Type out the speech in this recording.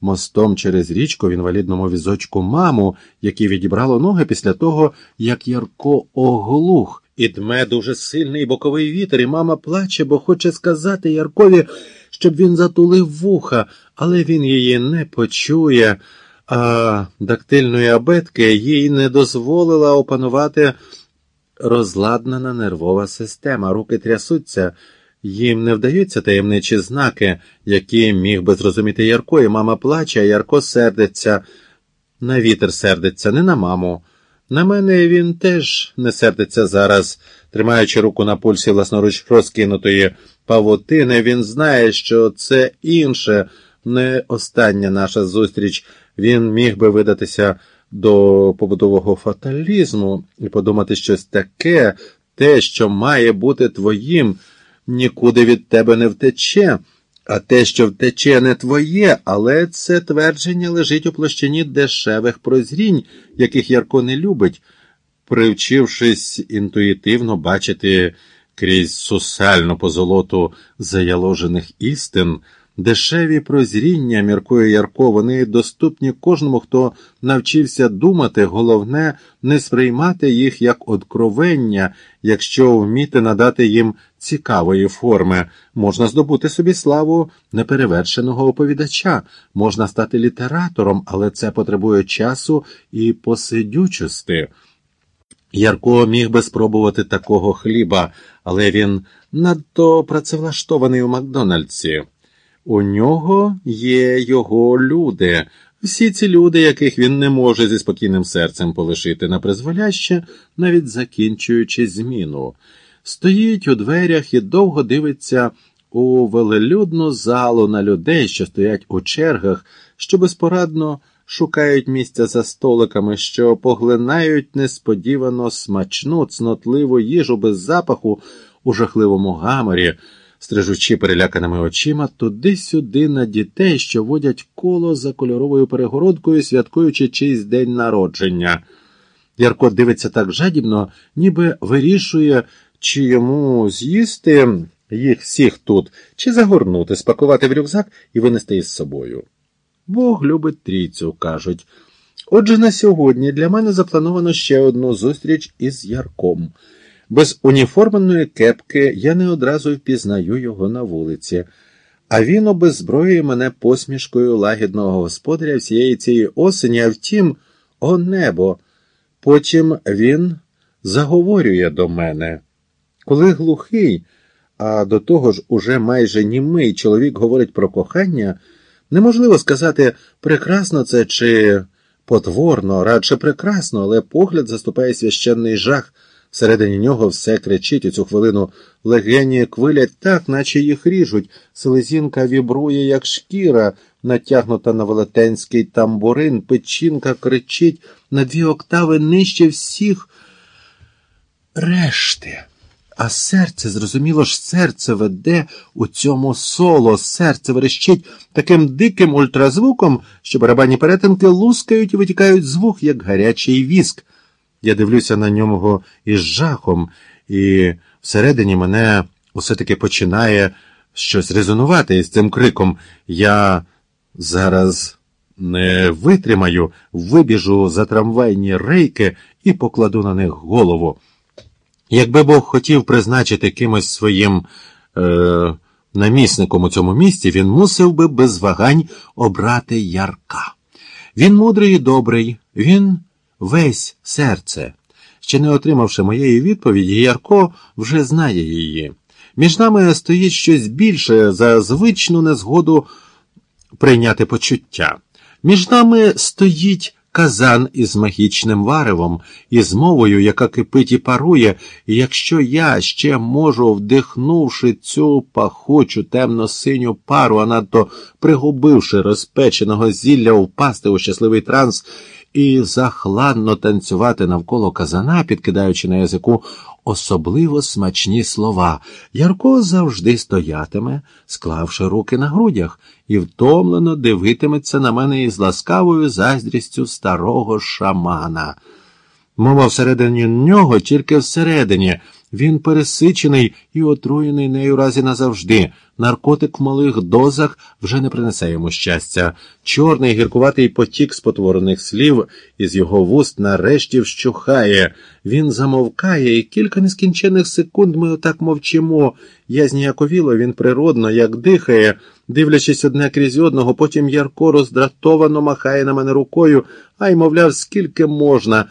мостом через річку в інвалідному візочку маму, який відібрало ноги після того, як Ярко оглух. І дме дуже сильний боковий вітер, і мама плаче, бо хоче сказати Яркові, щоб він затулив вуха, але він її не почує, а дактильної абетки їй не дозволила опанувати розладнана нервова система. Руки трясуться. Їм не вдаються таємничі знаки, які міг би зрозуміти Ярко, і мама плаче, а Ярко сердиться. На вітер сердиться, не на маму. На мене він теж не сердиться зараз, тримаючи руку на пульсі власноруч розкинутої павутини, він знає, що це інше, не остання наша зустріч. Він міг би видатися до побутового фаталізму і подумати щось таке, те, що має бути твоїм нікуди від тебе не втече, а те, що втече, не твоє, але це твердження лежить у площині дешевих прозрінь, яких Ярко не любить, привчившись інтуїтивно бачити крізь сусальну позолоту заяложених істин. Дешеві прозріння, міркує Ярко, вони доступні кожному, хто навчився думати, головне не сприймати їх як откровення, якщо вміти надати їм цікавої форми, можна здобути собі славу неперевершеного оповідача, можна стати літератором, але це потребує часу і посидючості. Ярко міг би спробувати такого хліба, але він надто працевлаштований у Макдональдсі. У нього є його люди, всі ці люди, яких він не може зі спокійним серцем полишити на призволяще, навіть закінчуючи зміну. Стоїть у дверях і довго дивиться у велелюдну залу на людей, що стоять у чергах, що безпорадно шукають місця за столиками, що поглинають несподівано смачну, цнотливу їжу без запаху у жахливому гаморі стрижучи переляканими очима туди-сюди на дітей, що водять коло за кольоровою перегородкою, святкуючи чийсь день народження. Ярко дивиться так жадібно, ніби вирішує, чи йому з'їсти їх всіх тут, чи загорнути, спакувати в рюкзак і винести із собою. Бог любить трійцю, кажуть. Отже, на сьогодні для мене заплановано ще одну зустріч із Ярком. Без уніформеної кепки я не одразу впізнаю його на вулиці, а він обезброює мене посмішкою лагідного господаря всієї цієї осені, а втім, о небо. Потім він заговорює до мене. Коли глухий, а до того ж уже майже німий чоловік говорить про кохання, неможливо сказати, прекрасно це чи потворно, радше прекрасно, але погляд заступає священний жах. Всередині нього все кричить у цю хвилину легені квилять так, наче їх ріжуть. Селезінка вібрує, як шкіра, натягнута на велетенський тамбурин, печінка кричить на дві октави нижче всіх решти. А серце, зрозуміло ж, серце веде у цьому соло, серце верещить таким диким ультразвуком, що барабані перетинки лускають і витікають звук, як гарячий віск. Я дивлюся на нього із жахом, і всередині мене усе таки починає щось резонувати із цим криком. Я зараз не витримаю, вибіжу за трамвайні рейки і покладу на них голову. Якби Бог хотів призначити кимось своїм е, намісником у цьому місті, він мусив би без вагань обрати ярка. Він мудрий і добрий, він весь серце. Ще не отримавши моєї відповіді, Ярко вже знає її. Між нами стоїть щось більше за звичну незгоду прийняти почуття. Між нами стоїть казан із магічним варевом, із мовою, яка кипить і парує, і якщо я ще можу, вдихнувши цю пахучу темно-синю пару, а надто пригубивши розпеченого зілля, впасти у щасливий транс і захладно танцювати навколо казана, підкидаючи на язику особливо смачні слова. Ярко завжди стоятиме, склавши руки на грудях, і втомлено дивитиметься на мене із ласкавою заздрістю старого шамана. Мова всередині нього тільки всередині, Він пересичений і отруєний нею разі назавжди. Наркотик в малих дозах вже не принесе йому щастя. Чорний гіркуватий потік спотворених слів із його вуст нарешті вщухає. Він замовкає, і кілька нескінчених секунд ми отак мовчимо. Я зніяковіло, він природно, як дихає, дивлячись одне крізь одного, потім Ярко роздратовано махає на мене рукою, а й, мовляв, скільки можна.